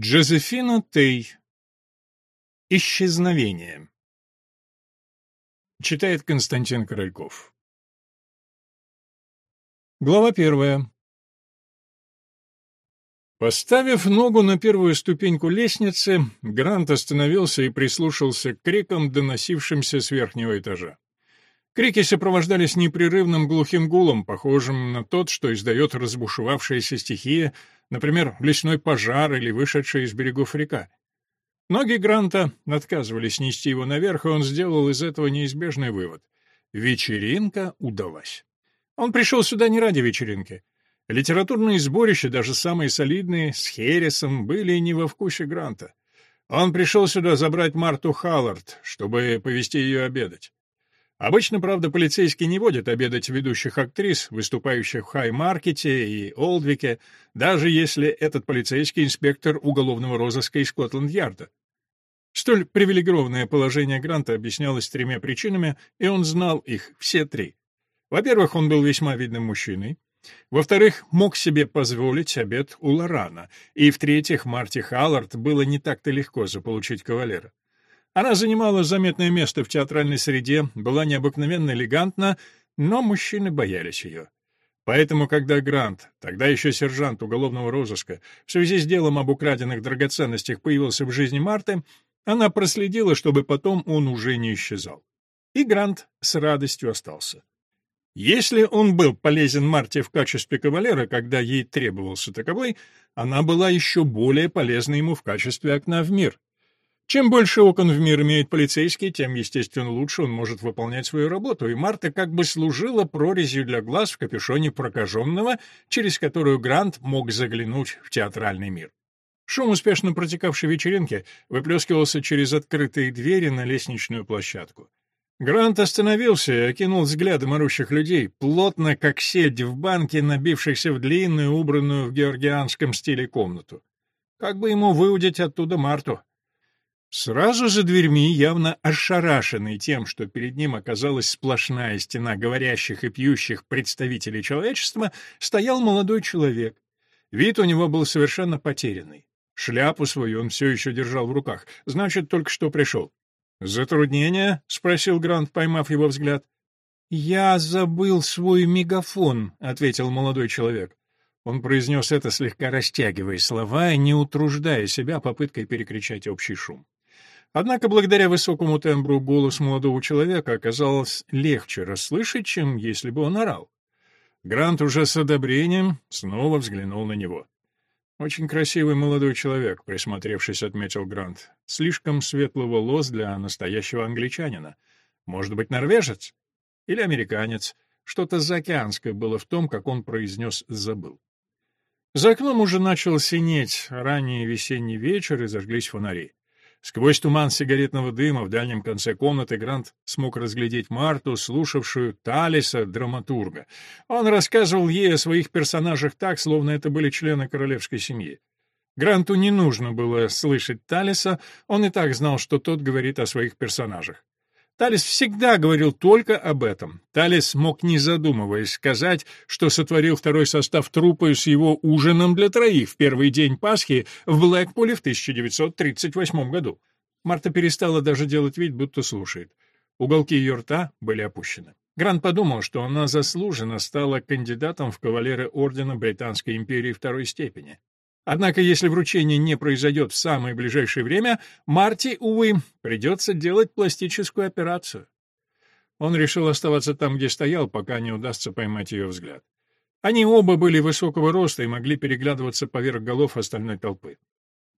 Джозефина Тей. Исчезновение. Читает Константин Корольков. Глава первая. Поставив ногу на первую ступеньку лестницы, Грант остановился и прислушался к крикам, доносившимся с верхнего этажа. Крики сопровождались непрерывным глухим гулом, похожим на тот, что издает разбушевавшаяся стихия, например, лесной пожар или вышедшая из берегов река. Ноги Гранта отказывались нести его наверх, и он сделал из этого неизбежный вывод. Вечеринка удалась. Он пришел сюда не ради вечеринки. Литературные сборища, даже самые солидные, с Хересом, были не во вкусе Гранта. Он пришел сюда забрать Марту Халлард, чтобы повести ее обедать. Обычно, правда, полицейский не водит обедать ведущих актрис, выступающих в Хай-Маркете и Олдвике, даже если этот полицейский инспектор уголовного розыска из Скотланд-Ярда. Столь привилегированное положение Гранта объяснялось тремя причинами, и он знал их все три. Во-первых, он был весьма видным мужчиной. Во-вторых, мог себе позволить обед у Лорана. И, в-третьих, Марти Халлард было не так-то легко заполучить кавалера. Она занимала заметное место в театральной среде, была необыкновенно элегантна, но мужчины боялись ее. Поэтому, когда Грант, тогда еще сержант уголовного розыска, в связи с делом об украденных драгоценностях появился в жизни Марты, она проследила, чтобы потом он уже не исчезал. И Грант с радостью остался. Если он был полезен Марте в качестве кавалера, когда ей требовался таковой, она была еще более полезна ему в качестве окна в мир. Чем больше окон в мир имеет полицейский, тем, естественно, лучше он может выполнять свою работу, и Марта как бы служила прорезью для глаз в капюшоне прокаженного, через которую Грант мог заглянуть в театральный мир. Шум успешно протекавшей вечеринки выплескивался через открытые двери на лестничную площадку. Грант остановился и окинул взглядом орущих людей, плотно, как сельдь в банке, набившихся в длинную, убранную в георгианском стиле комнату. Как бы ему выудить оттуда Марту? Сразу за дверьми, явно ошарашенный тем, что перед ним оказалась сплошная стена говорящих и пьющих представителей человечества, стоял молодой человек. Вид у него был совершенно потерянный. Шляпу свою он все еще держал в руках, значит, только что пришел. «Затруднение?» — спросил Грант, поймав его взгляд. «Я забыл свой мегафон», — ответил молодой человек. Он произнес это, слегка растягивая слова и не утруждая себя попыткой перекричать общий шум. Однако благодаря высокому тембру голос молодого человека оказалось легче расслышать, чем если бы он орал. Грант уже с одобрением снова взглянул на него. «Очень красивый молодой человек», — присмотревшись, отметил Грант. «Слишком светлый волос для настоящего англичанина. Может быть, норвежец? Или американец? Что-то заокеанское было в том, как он произнес «забыл». За окном уже начал синеть ранний весенний вечер, и зажглись фонари. Сквозь туман сигаретного дыма в дальнем конце комнаты Грант смог разглядеть Марту, слушавшую Талиса, драматурга. Он рассказывал ей о своих персонажах так, словно это были члены королевской семьи. Гранту не нужно было слышать Талиса, он и так знал, что тот говорит о своих персонажах. Талис всегда говорил только об этом. Талис мог, не задумываясь, сказать, что сотворил второй состав труппы с его ужином для троих в первый день Пасхи в Блэкпуле в 1938 году. Марта перестала даже делать вид, будто слушает. Уголки ее рта были опущены. Грант подумал, что она заслуженно стала кандидатом в кавалеры Ордена Британской империи второй степени. Однако, если вручение не произойдет в самое ближайшее время, Марти, увы, придется делать пластическую операцию. Он решил оставаться там, где стоял, пока не удастся поймать ее взгляд. Они оба были высокого роста и могли переглядываться поверх голов остальной толпы.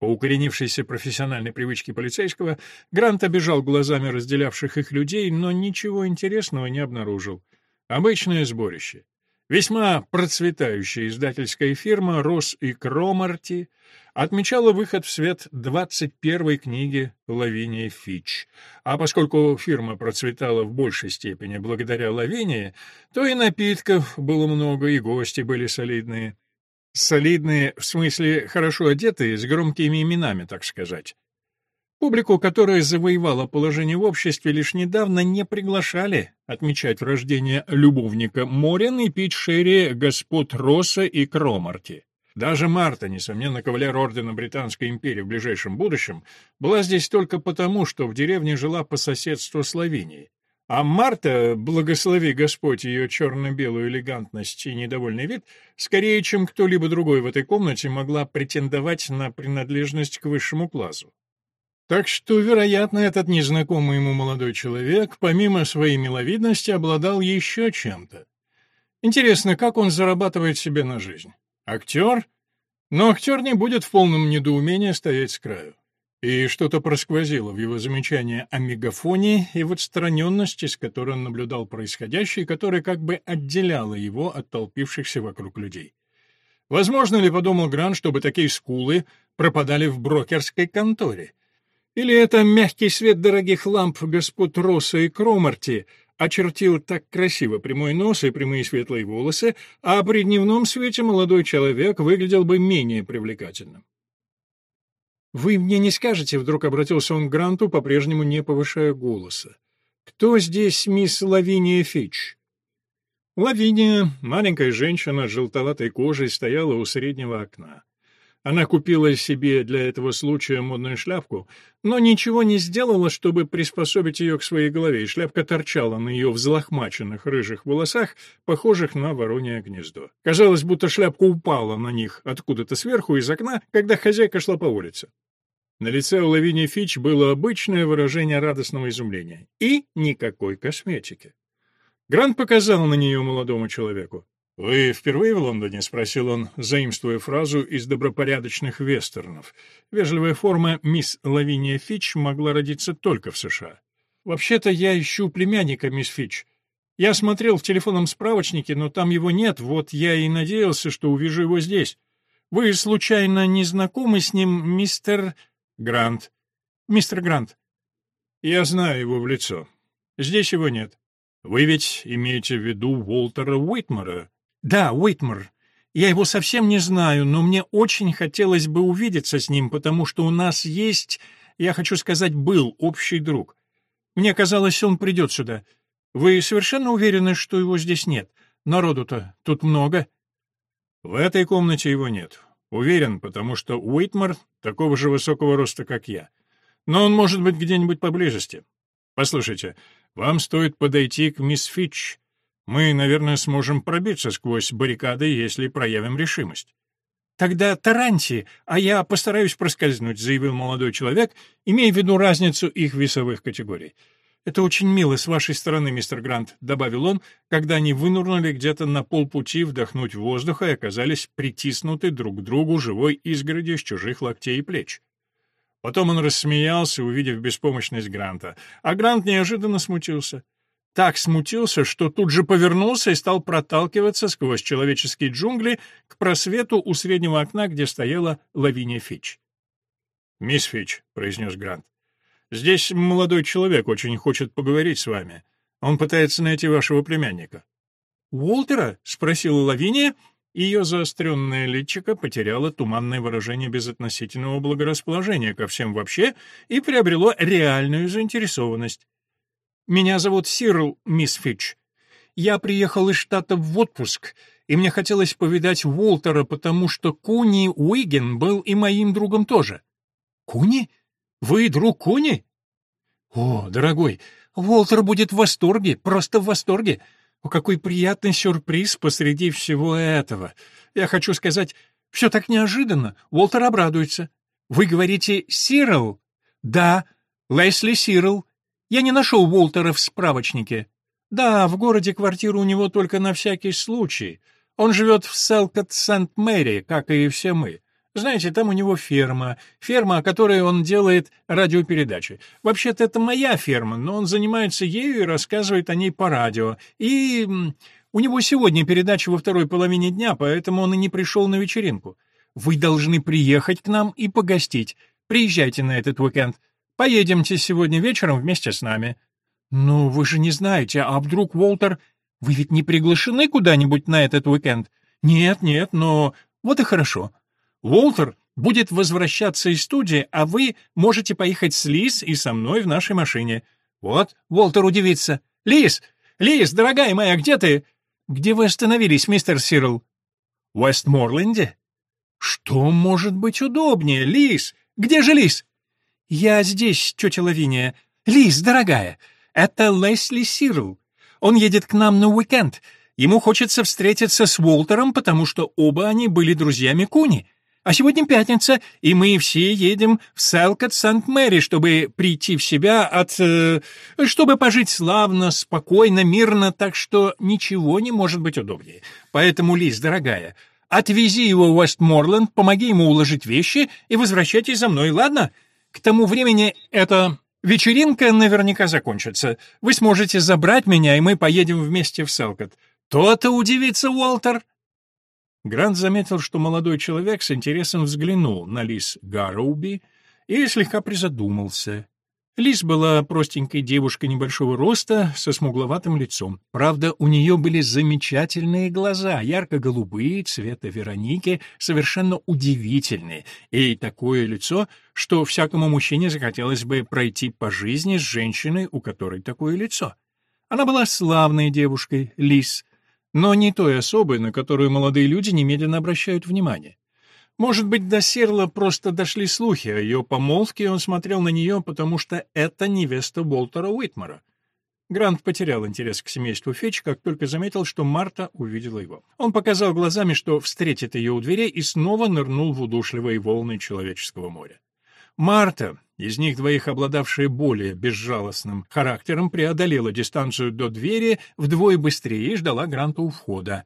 По укоренившейся профессиональной привычке полицейского, Грант обежал глазами разделявших их людей, но ничего интересного не обнаружил. Обычное сборище. Весьма процветающая издательская фирма «Рос и Кромарти» отмечала выход в свет 21-й книги Лавиния Фич. А поскольку фирма процветала в большей степени благодаря Лавинии, то и напитков было много, и гости были солидные. Солидные, в смысле хорошо одетые, с громкими именами, так сказать. Публику, которая завоевала положение в обществе, лишь недавно не приглашали отмечать рождение любовника Морин и пить шерри господ Росса и Кромарти. Даже Марта, несомненно, кавалер ордена Британской империи в ближайшем будущем, была здесь только потому, что в деревне жила по соседству с. А Марта, благослови Господь ее черно-белую элегантность и недовольный вид, скорее, чем кто-либо другой в этой комнате могла претендовать на принадлежность к высшему классу. Так что, вероятно, этот незнакомый ему молодой человек, помимо своей миловидности, обладал еще чем-то. Интересно, как он зарабатывает себе на жизнь? Актер? Но актер не будет в полном недоумении стоять с краю. И что-то просквозило в его замечании о мегафоне и в отстраненности, с которой он наблюдал происходящее, которая как бы отделяла его от толпившихся вокруг людей. Возможно ли, подумал Гран, чтобы такие скулы пропадали в брокерской конторе? Или это мягкий свет дорогих ламп господ Росса и Кромарти очертил так красиво прямой нос и прямые светлые волосы, а при дневном свете молодой человек выглядел бы менее привлекательным? «Вы мне не скажете?» — вдруг обратился он к Гранту, по-прежнему не повышая голоса. «Кто здесь мисс Лавиния Фич?» Лавиния, маленькая женщина с желтоватой кожей, стояла у среднего окна. Она купила себе для этого случая модную шляпку, но ничего не сделала, чтобы приспособить ее к своей голове, и шляпка торчала на ее взлохмаченных рыжих волосах, похожих на воронье гнездо. Казалось, будто шляпка упала на них откуда-то сверху из окна, когда хозяйка шла по улице. На лице у Лавини Фич было обычное выражение радостного изумления. И никакой косметики. Грант показал на нее молодому человеку. «Вы впервые в Лондоне?» — спросил он, заимствуя фразу из добропорядочных вестернов. Вежливая форма «Мисс Лавиния Фич» могла родиться только в США. «Вообще-то я ищу племянника, мисс Фич. Я смотрел в телефонном справочнике, но там его нет, вот я и надеялся, что увижу его здесь. Вы, случайно, не знакомы с ним, мистер...» Грант. Мистер Грант. Я знаю его в лицо. Здесь его нет. Вы ведь имеете в виду Уолтера Уитмара? Да, Уитмар. Я его совсем не знаю, но мне очень хотелось бы увидеться с ним, потому что у нас есть, я хочу сказать, был общий друг. Мне казалось, он придет сюда. Вы совершенно уверены, что его здесь нет? Народу-то тут много. В этой комнате его нет. Уверен, потому что Уитмар такого же высокого роста, как я. Но он может быть где-нибудь поблизости. Послушайте, вам стоит подойти к мисс Фитч. Мы, наверное, сможем пробиться сквозь баррикады, если проявим решимость. «Тогда Таранти, а я постараюсь проскользнуть», — заявил молодой человек, имея в виду разницу их весовых категорий. «Это очень мило с вашей стороны, мистер Грант», — добавил он, когда они вынурнули где-то на полпути вдохнуть воздуха и оказались притиснуты друг к другу живой изгородью с чужих локтей и плеч. Потом он рассмеялся, увидев беспомощность Гранта, а Грант неожиданно смутился. Так смутился, что тут же повернулся и стал проталкиваться сквозь человеческие джунгли к просвету у среднего окна, где стояла Лавиния Фич. «Мисс Фич», — произнес Грант, Здесь молодой человек очень хочет поговорить с вами. Он пытается найти вашего племянника». «Уолтера?» — спросила Лавиния, ее заостренное личико потеряло туманное выражение безотносительного благорасположения ко всем вообще и приобрело реальную заинтересованность. «Меня зовут Сирл, мисс Фитч. Я приехал из штата в отпуск, и мне хотелось повидать Уолтера, потому что Куни Уиген был и моим другом тоже». «Куни?» Вы друг Куни? О, дорогой, Уолтер будет в восторге, просто в восторге. О, какой приятный сюрприз посреди всего этого. Я хочу сказать, все так неожиданно. Уолтер обрадуется. Вы говорите «Сирл»? Да, Лесли Сирл. Я не нашел Уолтера в справочнике. Да, в городе квартира у него только на всякий случай. Он живет в Селкот-Сент-Мэри, как и все мы. Знаете, там у него ферма, ферма, о которой он делает радиопередачи. Вообще-то это моя ферма, но он занимается ею и рассказывает о ней по радио. И у него сегодня передача во второй половине дня, поэтому он и не пришел на вечеринку. Вы должны приехать к нам и погостить. Приезжайте на этот уикенд. Поедемте сегодня вечером вместе с нами. Ну, вы же не знаете, а вдруг, Уолтер, вы ведь не приглашены куда-нибудь на этот уикенд? Нет, нет, но вот и хорошо. Уолтер будет возвращаться из студии, а вы можете поехать с Лиз и со мной в нашей машине. Вот, Уолтер удивится. Лиз! Лиз, дорогая моя, где ты? Где вы остановились, мистер Сирл? В Вестморленде? Что может быть удобнее, Лис? Где же Лис? Я здесь, тетя Лавиния. Лис, дорогая, это Лесли Сирл. Он едет к нам на уикенд. Ему хочется встретиться с Уолтером, потому что оба они были друзьями Куни. А сегодня пятница, и мы все едем в Селкот Сент-Мэри, чтобы прийти в себя от... Э, чтобы пожить славно, спокойно, мирно, так что ничего не может быть удобнее. Поэтому, Лиз, дорогая, отвези его в Уэстморленд, помоги ему уложить вещи и возвращайтесь за мной, ладно? К тому времени эта вечеринка наверняка закончится. Вы сможете забрать меня, и мы поедем вместе в Селкот. То-то удивится Уолтер. Грант заметил, что молодой человек с интересом взглянул на Лис Гарроуби и слегка призадумался. Лис была простенькой девушкой небольшого роста, со смугловатым лицом. Правда, у нее были замечательные глаза, ярко-голубые, цвета Вероники, совершенно удивительные, и такое лицо, что всякому мужчине захотелось бы пройти по жизни с женщиной, у которой такое лицо. Она была славной девушкой, Лис, но не той особой, на которую молодые люди немедленно обращают внимание. Может быть, до Серла просто дошли слухи о ее помолвке, и он смотрел на нее, потому что это невеста Болтера Уитмара. Грант потерял интерес к семейству Фетч, как только заметил, что Марта увидела его. Он показал глазами, что встретит ее у дверей, и снова нырнул в удушливые волны человеческого моря. Марта, из них двоих обладавшая более безжалостным характером, преодолела дистанцию до двери вдвое быстрее и ждала Гранта у входа.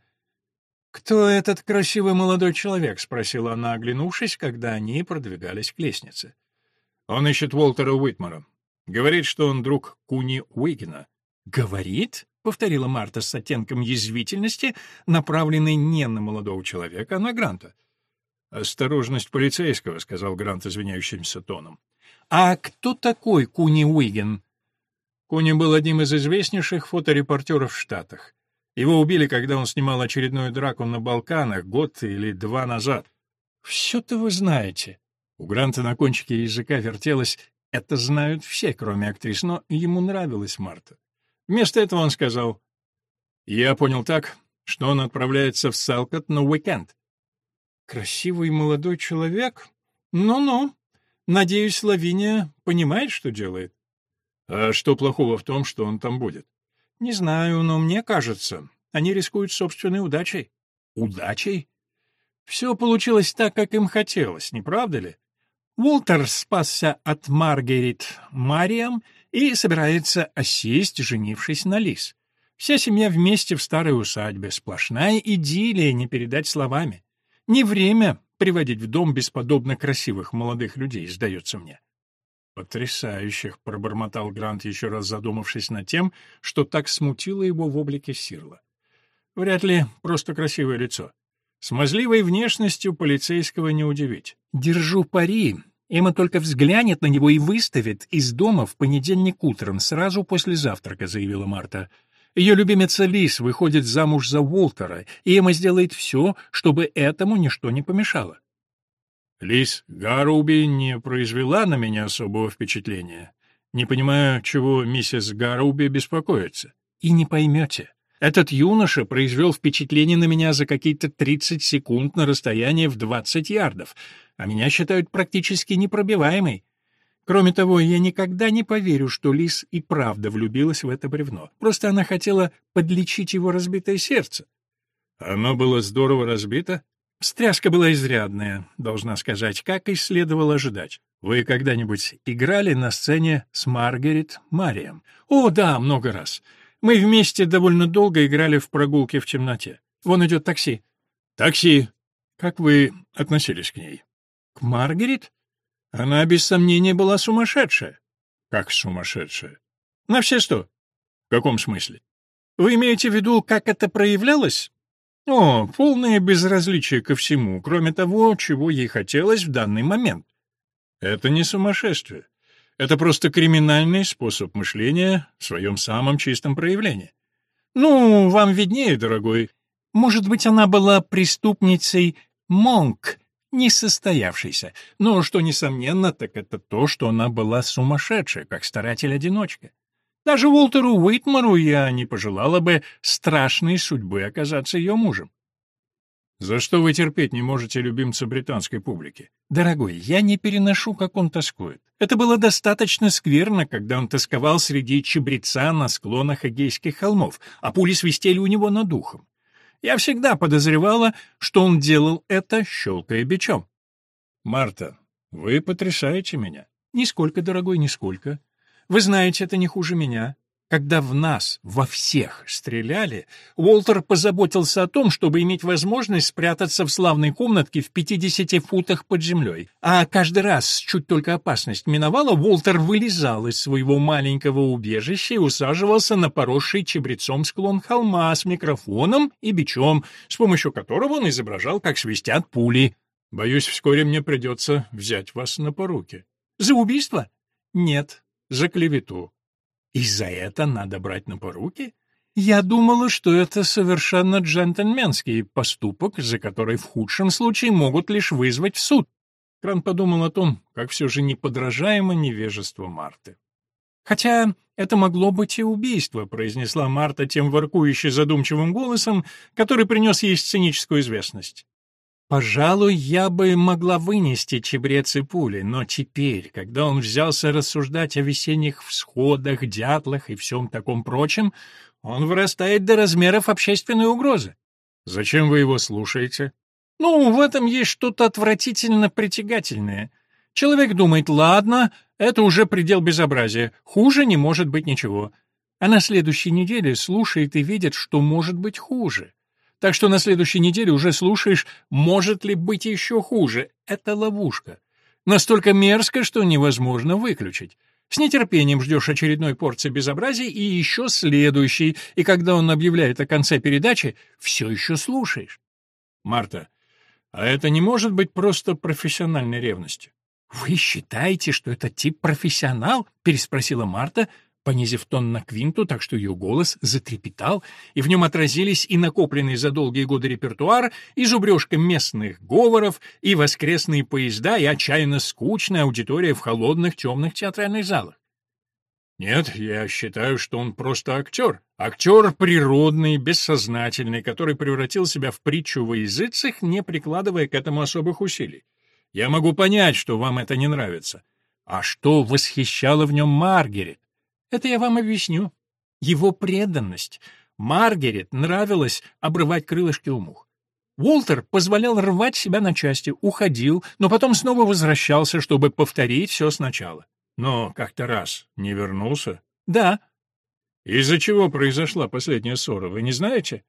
«Кто этот красивый молодой человек?» — спросила она, оглянувшись, когда они продвигались к лестнице. «Он ищет Уолтера Уитмара. Говорит, что он друг Куни Уигена». «Говорит?» — повторила Марта с оттенком язвительности, направленной не на молодого человека, а на Гранта. «Осторожность полицейского», — сказал Грант извиняющимся тоном. «А кто такой Куни Уиген?» Куни был одним из известнейших фоторепортеров в Штатах. Его убили, когда он снимал очередную драку на Балканах год или два назад. «Все-то вы знаете». У Гранта на кончике языка вертелось «это знают все, кроме актрис», но ему нравилась Марта. Вместо этого он сказал «Я понял так, что он отправляется в Салкот на уикенд. Красивый молодой человек? Ну-ну. Надеюсь, Лавиния понимает, что делает. А что плохого в том, что он там будет? Не знаю, но мне кажется, они рискуют собственной удачей. Удачей? Все получилось так, как им хотелось, не правда ли? Уолтер спасся от Маргарет Мариам и собирается осесть, женившись на Лис. Вся семья вместе в старой усадьбе, сплошная идиллия, не передать словами. Не время приводить в дом бесподобно красивых молодых людей, сдается мне. «Потрясающих!» — пробормотал Грант, еще раз задумавшись над тем, что так смутило его в облике Сирла. «Вряд ли просто красивое лицо. Смазливой внешностью полицейского не удивить. Держу пари. Эмма только взглянет на него и выставит из дома в понедельник утром, сразу после завтрака», — заявила Марта. Ее любимица Лис выходит замуж за Уолтера, и Эмма сделает все, чтобы этому ничто не помешало. Лис Гаруби не произвела на меня особого впечатления. Не понимаю, чего миссис Гаруби беспокоится. И не поймете. Этот юноша произвел впечатление на меня за какие-то 30 секунд на расстоянии в 20 ярдов, а меня считают практически непробиваемой. Кроме того, я никогда не поверю, что Лис и правда влюбилась в это бревно. Просто она хотела подлечить его разбитое сердце. Оно было здорово разбито? Стряска была изрядная, должна сказать, как и следовало ожидать. Вы когда-нибудь играли на сцене с Маргарет Марием? О, да, много раз. Мы вместе довольно долго играли в прогулке в темноте. Вон идет такси. Такси. Как вы относились к ней? К Маргарет? Она, без сомнения, была сумасшедшая. Как сумасшедшая? На все сто. В каком смысле? Вы имеете в виду, как это проявлялось? О, полное безразличие ко всему, кроме того, чего ей хотелось в данный момент. Это не сумасшествие. Это просто криминальный способ мышления в своем самом чистом проявлении. Ну, вам виднее, дорогой. Может быть, она была преступницей Монк, несостоявшейся. Но что несомненно, так это то, что она была сумасшедшая, как старатель-одиночка. Даже Уолтеру Уитмару я не пожелала бы страшной судьбы оказаться ее мужем. За что вы терпеть не можете любимца британской публики? Дорогой, я не переношу, как он тоскует. Это было достаточно скверно, когда он тосковал среди чебреца на склонах Эгейских холмов, а пули свистели у него над ухом. Я всегда подозревала, что он делал это, щелкая бичом. Марта, вы потрясаете меня. Нисколько, дорогой, нисколько. Вы знаете, это не хуже меня. Когда в нас, во всех, стреляли, Уолтер позаботился о том, чтобы иметь возможность спрятаться в славной комнатке в 50 футах под землей. А каждый раз, чуть только опасность миновала, Уолтер вылезал из своего маленького убежища и усаживался на поросший чебрецом склон холма с микрофоном и бичом, с помощью которого он изображал, как свистят пули. «Боюсь, вскоре мне придется взять вас на поруки». «За убийство?» «Нет, за клевету». И за это надо брать на поруки? Я думала, что это совершенно джентльменский поступок, за который в худшем случае могут лишь вызвать в суд. Кран подумал о том, как все же неподражаемо невежество Марты. «Хотя это могло быть и убийство», — произнесла Марта тем воркующе задумчивым голосом, который принес ей сценическую известность. Пожалуй, я бы могла вынести чебрец и пули, но теперь, когда он взялся рассуждать о весенних всходах, дятлах и всем таком прочем, он вырастает до размеров общественной угрозы. Зачем вы его слушаете? Ну, в этом есть что-то отвратительно притягательное. Человек думает, ладно, это уже предел безобразия, хуже не может быть ничего. А на следующей неделе слушает и видит, что может быть хуже. Так что на следующей неделе уже слушаешь, может ли быть еще хуже. Это ловушка. Настолько мерзко, что невозможно выключить. С нетерпением ждешь очередной порции безобразия и еще следующей, и когда он объявляет о конце передачи, все еще слушаешь. Марта, а это не может быть просто профессиональной ревностью? «Вы считаете, что это тип профессионал?» — переспросила Марта, понизив тон на квинту, так что ее голос затрепетал, и в нем отразились и накопленный за долгие годы репертуар, и зубрежка местных говоров, и воскресные поезда, и отчаянно скучная аудитория в холодных темных театральных залах. Нет, я считаю, что он просто актер. Актер природный, бессознательный, который превратил себя в притчу во языцах, не прикладывая к этому особых усилий. Я могу понять, что вам это не нравится. А что восхищало в нем Маргарет? Это я вам объясню. Его преданность. Маргарет нравилось обрывать крылышки у мух. Уолтер позволял рвать себя на части, уходил, но потом снова возвращался, чтобы повторить все сначала. Но как-то раз не вернулся? Да. Из-за чего произошла последняя ссора, вы не знаете?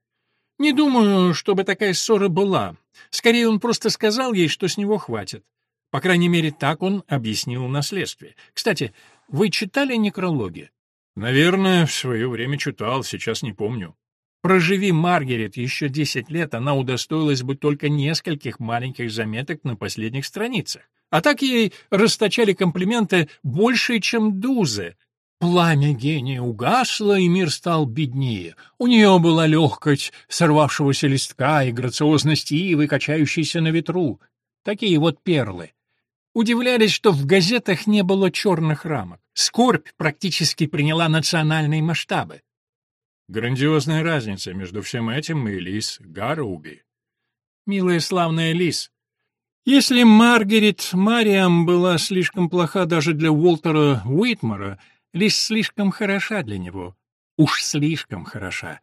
Не думаю, чтобы такая ссора была. Скорее, он просто сказал ей, что с него хватит. По крайней мере, так он объяснил наследствие. Кстати, вы читали некрологи? Наверное, в свое время читал, сейчас не помню. Проживи Маргарет еще десять лет, она удостоилась бы только нескольких маленьких заметок на последних страницах. А так ей расточали комплименты больше, чем дузы. Пламя гения угасло, и мир стал беднее. У нее была легкость сорвавшегося листка и грациозность ивы, качающейся на ветру. Такие вот перлы. Удивлялись, что в газетах не было черных рамок. Скорбь практически приняла национальные масштабы. Грандиозная разница между всем этим и Лис Гарроуби. Милая славная Лис, если Маргарет Мариам была слишком плоха даже для Уолтера Уитмара, Лис слишком хороша для него. Уж слишком хороша.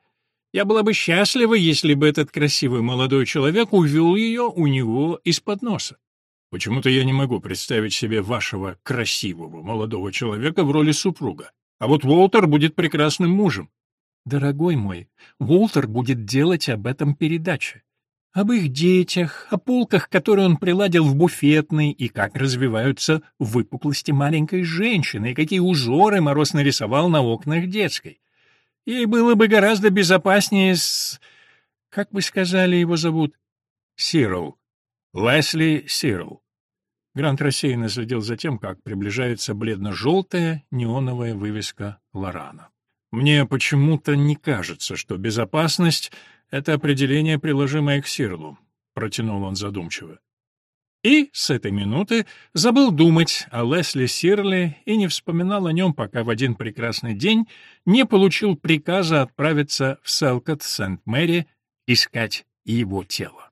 Я была бы счастлива, если бы этот красивый молодой человек увел ее у него из-под носа. Почему-то я не могу представить себе вашего красивого молодого человека в роли супруга. А вот Уолтер будет прекрасным мужем. Дорогой мой, Уолтер будет делать об этом передачи. Об их детях, о полках, которые он приладил в буфетной, и как развиваются выпуклости маленькой женщины, и какие узоры Мороз нарисовал на окнах детской. Ей было бы гораздо безопаснее с... Как вы сказали, его зовут? Сирл. Лесли Сирл. Грант рассеянно следил за тем, как приближается бледно-желтая неоновая вывеска Лорана. «Мне почему-то не кажется, что безопасность — это определение, приложимое к Сирлу», — протянул он задумчиво. И с этой минуты забыл думать о Лесли Сирле и не вспоминал о нем, пока в один прекрасный день не получил приказа отправиться в Селкот Сент-Мэри искать его тело.